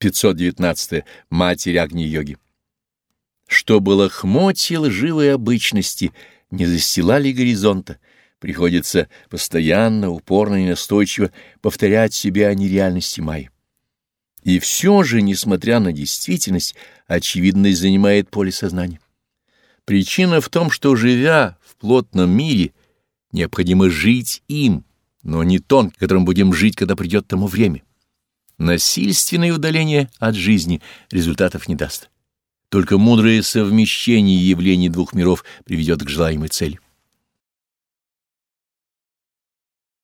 519. Матерь Агни-йоги. Что было хмоти лживой обычности, не застилали горизонта, приходится постоянно, упорно и настойчиво повторять себе о нереальности Майи. И все же, несмотря на действительность, очевидность занимает поле сознания. Причина в том, что, живя в плотном мире, необходимо жить им, но не тон, которым будем жить, когда придет тому время. Насильственное удаление от жизни результатов не даст. Только мудрое совмещение явлений двух миров приведет к желаемой цели.